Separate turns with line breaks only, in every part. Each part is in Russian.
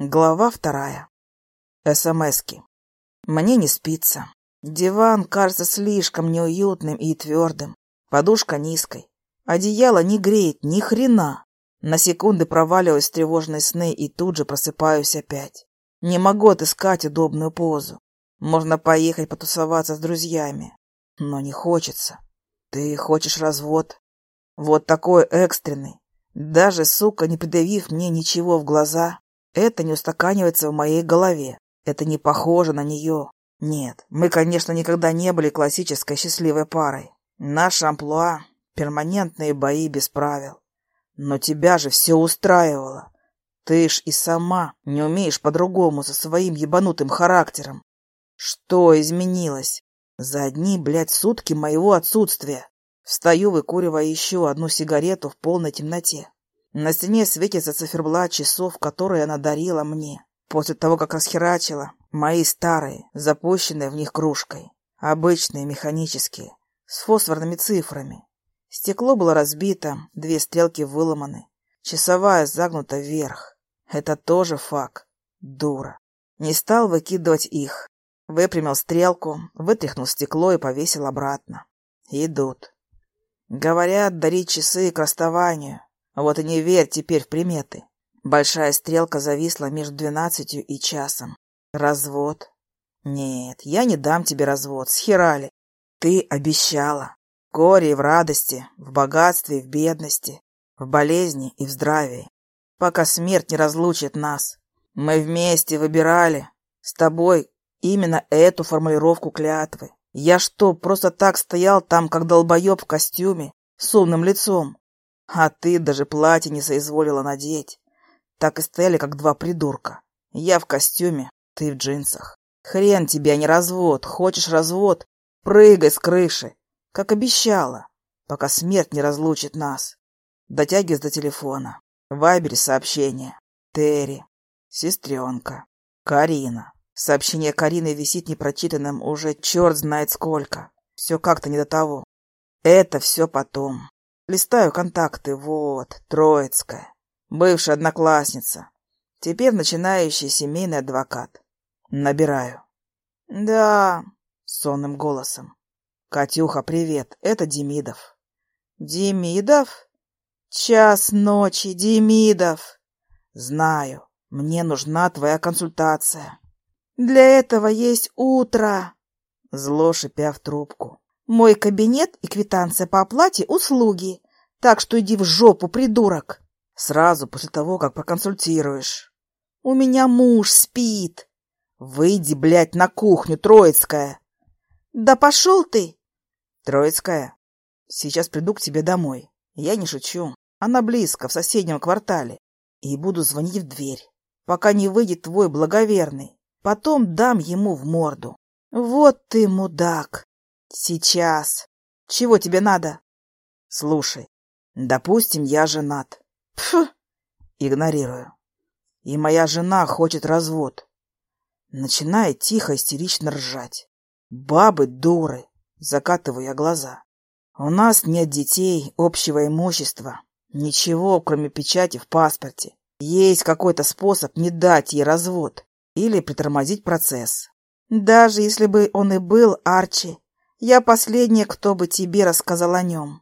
Глава вторая. СМСки. Мне не спится. Диван кажется слишком неуютным и твердым. Подушка низкой. Одеяло не греет ни хрена. На секунды проваливаюсь в тревожные сны и тут же просыпаюсь опять. Не могу отыскать удобную позу. Можно поехать потусоваться с друзьями. Но не хочется. Ты хочешь развод? Вот такой экстренный. Даже, сука, не придавив мне ничего в глаза, это не устаканивается в моей голове. Это не похоже на нее. Нет, мы, конечно, никогда не были классической счастливой парой. Наш амплуа — перманентные бои без правил. Но тебя же все устраивало. Ты ж и сама не умеешь по-другому со своим ебанутым характером. Что изменилось? За одни, блядь, сутки моего отсутствия. Встаю, выкуривая еще одну сигарету в полной темноте. На стене светится циферблат часов, которые она дарила мне. После того, как расхерачила мои старые, запущенные в них кружкой. Обычные, механические, с фосфорными цифрами. Стекло было разбито, две стрелки выломаны. Часовая загнута вверх. Это тоже факт. Дура. Не стал выкидывать их. Выпрямил стрелку, вытряхнул стекло и повесил обратно. Идут. Говорят, дарить часы к расставанию. Вот и не верь теперь в приметы. Большая стрелка зависла между двенадцатью и часом. Развод? Нет, я не дам тебе развод, схерали. Ты обещала. В горе и в радости, в богатстве и в бедности, в болезни и в здравии. Пока смерть не разлучит нас. Мы вместе выбирали с тобой именно эту формулировку клятвы. Я что, просто так стоял там, как долбоеб в костюме, с умным лицом? А ты даже платье не соизволила надеть. Так и стояли, как два придурка. Я в костюме, ты в джинсах. Хрен тебе, а не развод. Хочешь развод? Прыгай с крыши, как обещала, пока смерть не разлучит нас. Дотягиваюсь до телефона. В сообщение. Терри. Сестренка. Карина. Сообщение Карины висит непрочитанным уже черт знает сколько. Все как-то не до того. Это все потом. Листаю контакты. Вот, Троицкая. Бывшая одноклассница. Теперь начинающий семейный адвокат. Набираю. Да, сонным голосом. Катюха, привет. Это Демидов. Демидов? Час ночи, Демидов. Знаю. Мне нужна твоя консультация. Для этого есть утро. Зло шипя в трубку. Мой кабинет и квитанция по оплате услуги. Так что иди в жопу, придурок. Сразу после того, как проконсультируешь. У меня муж спит. Выйди, блядь, на кухню, Троицкая. Да пошел ты. Троицкая, сейчас приду к тебе домой. Я не шучу. Она близко, в соседнем квартале. И буду звонить в дверь, пока не выйдет твой благоверный. Потом дам ему в морду. Вот ты мудак. Сейчас. Чего тебе надо? Слушай, допустим, я женат. Пф, игнорирую. И моя жена хочет развод. Начинает тихо истерично ржать. Бабы дуры. Закатываю я глаза. У нас нет детей, общего имущества. Ничего, кроме печати в паспорте. Есть какой-то способ не дать ей развод или притормозить процесс. Даже если бы он и был, Арчи, я последняя, кто бы тебе рассказал о нем.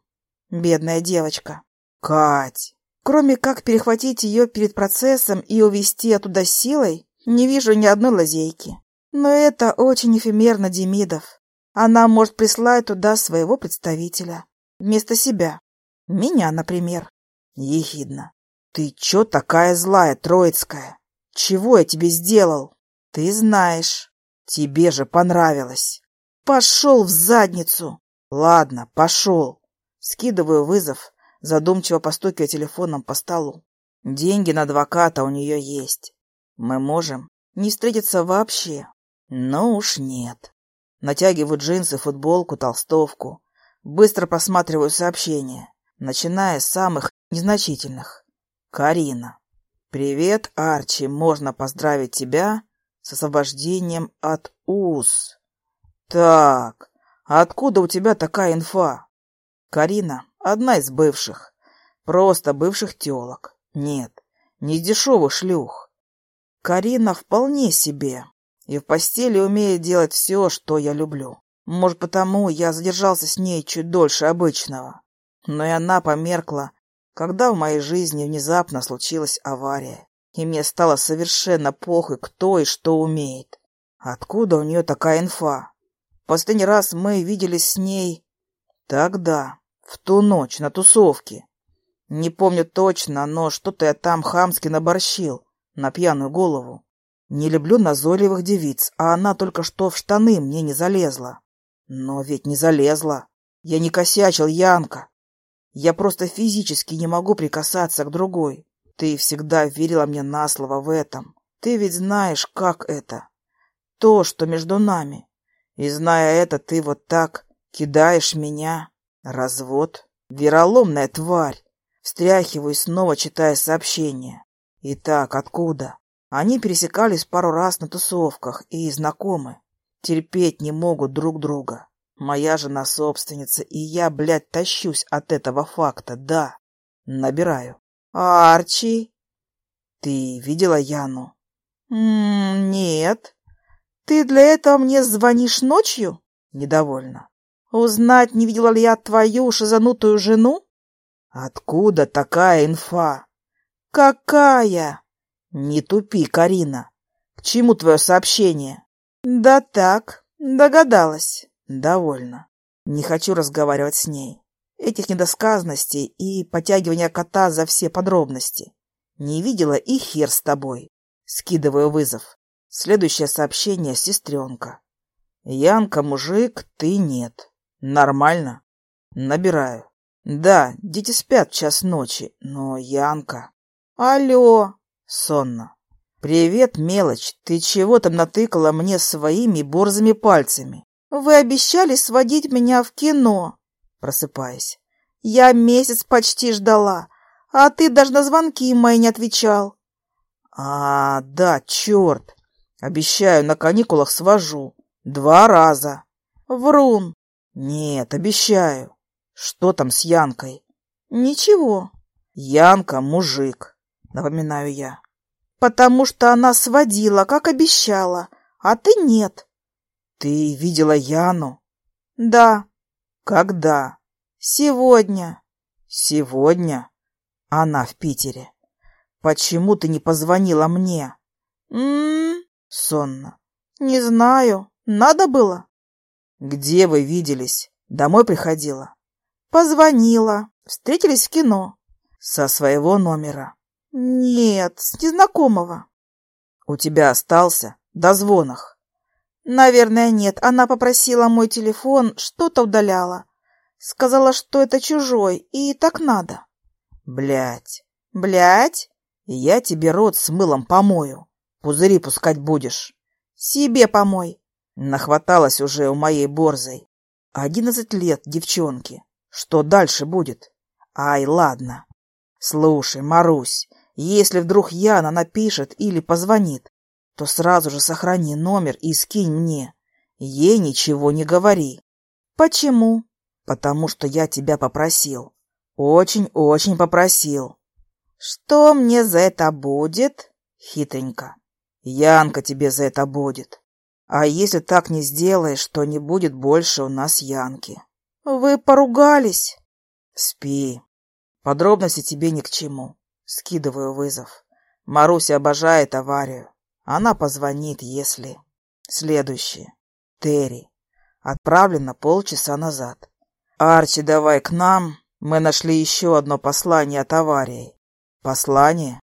Бедная девочка. Кать. Кроме как перехватить ее перед процессом и увести оттуда силой, не вижу ни одной лазейки. Но это очень эфемерно, Демидов. Она может прислать туда своего представителя. Вместо себя. Меня, например. Ехидно. Ты чё такая злая, Троицкая? Чего я тебе сделал? Ты знаешь. Тебе же понравилось. Пошел в задницу. Ладно, пошел. Скидываю вызов, задумчиво постукивая телефоном по столу. Деньги на адвоката у нее есть. Мы можем не встретиться вообще. Но уж нет. Натягиваю джинсы, футболку, толстовку. Быстро просматриваю сообщения, начиная с самых незначительных. Карина. «Привет, Арчи. Можно поздравить тебя с освобождением от УЗ». «Так, а откуда у тебя такая инфа?» «Карина — одна из бывших. Просто бывших телок. Нет, не дешевых шлюх. Карина вполне себе. И в постели умеет делать все, что я люблю. Может, потому я задержался с ней чуть дольше обычного. Но и она померкла, когда в моей жизни внезапно случилась авария. И мне стало совершенно похуй, кто и что умеет. Откуда у нее такая инфа? Последний раз мы виделись с ней тогда, в ту ночь, на тусовке. Не помню точно, но что-то я там хамски наборщил на пьяную голову. Не люблю назойливых девиц, а она только что в штаны мне не залезла. Но ведь не залезла. Я не косячил, Янка. Я просто физически не могу прикасаться к другой. Ты всегда верила мне на слово в этом. Ты ведь знаешь, как это. То, что между нами. И зная это, ты вот так кидаешь меня. Развод. Вероломная тварь. Встряхиваю снова читая сообщение. Итак, откуда? Они пересекались пару раз на тусовках и знакомы. Терпеть не могут друг друга. Моя жена собственница, и я, блядь, тащусь от этого факта, да. Набираю. Арчи? Ты видела Яну? М -м нет. Ты для этого мне звонишь ночью? Недовольно. Узнать, не видела ли я твою шизанутую жену? Откуда такая инфа? Какая? Не тупи, Карина. К чему твое сообщение? Да так, догадалась. Довольно. Не хочу разговаривать с ней. Этих недосказанностей и потягивания кота за все подробности. Не видела и хер с тобой. Скидываю вызов. Следующее сообщение сестренка. Янка, мужик, ты нет. Нормально? Набираю. Да, дети спят в час ночи, но Янка... Алло! Сонно. Привет, мелочь. Ты чего там натыкала мне своими борзыми пальцами? Вы обещали сводить меня в кино. Просыпаясь. Я месяц почти ждала, а ты даже на звонки мои не отвечал. А, да, черт. Обещаю, на каникулах свожу. Два раза. Врун. Нет, обещаю. Что там с Янкой? Ничего. Янка мужик, напоминаю я. Потому что она сводила, как обещала, а ты нет. Ты видела Яну? Да. Когда? Сегодня. Сегодня? Она в Питере. Почему ты не позвонила мне? М-м, сонно. Не знаю. Надо было. Где вы виделись? Домой приходила? Позвонила. Встретились в кино. Со своего номера? Нет, с незнакомого. У тебя остался? До звонах? Наверное, нет. Она попросила мой телефон, что-то удаляла. Сказала, что это чужой, и так надо. Блять. Блять? Я тебе рот с мылом помою. Пузыри пускать будешь. Себе помой. Нахваталась уже у моей борзой. Одиннадцать лет, девчонки. Что дальше будет? Ай, ладно. Слушай, Марусь, если вдруг Яна напишет или позвонит, то сразу же сохрани номер и скинь мне. Ей ничего не говори. Почему? Потому что я тебя попросил. Очень-очень попросил. Что мне за это будет? Хитренько. Янка тебе за это будет. А если так не сделаешь, то не будет больше у нас Янки. Вы поругались? Спи. Подробности тебе ни к чему. Скидываю вызов. Маруся обожает аварию. Она позвонит, если... Следующее. Терри. Отправлено полчаса назад. Арчи, давай к нам. Мы нашли еще одно послание от аварии. Послание?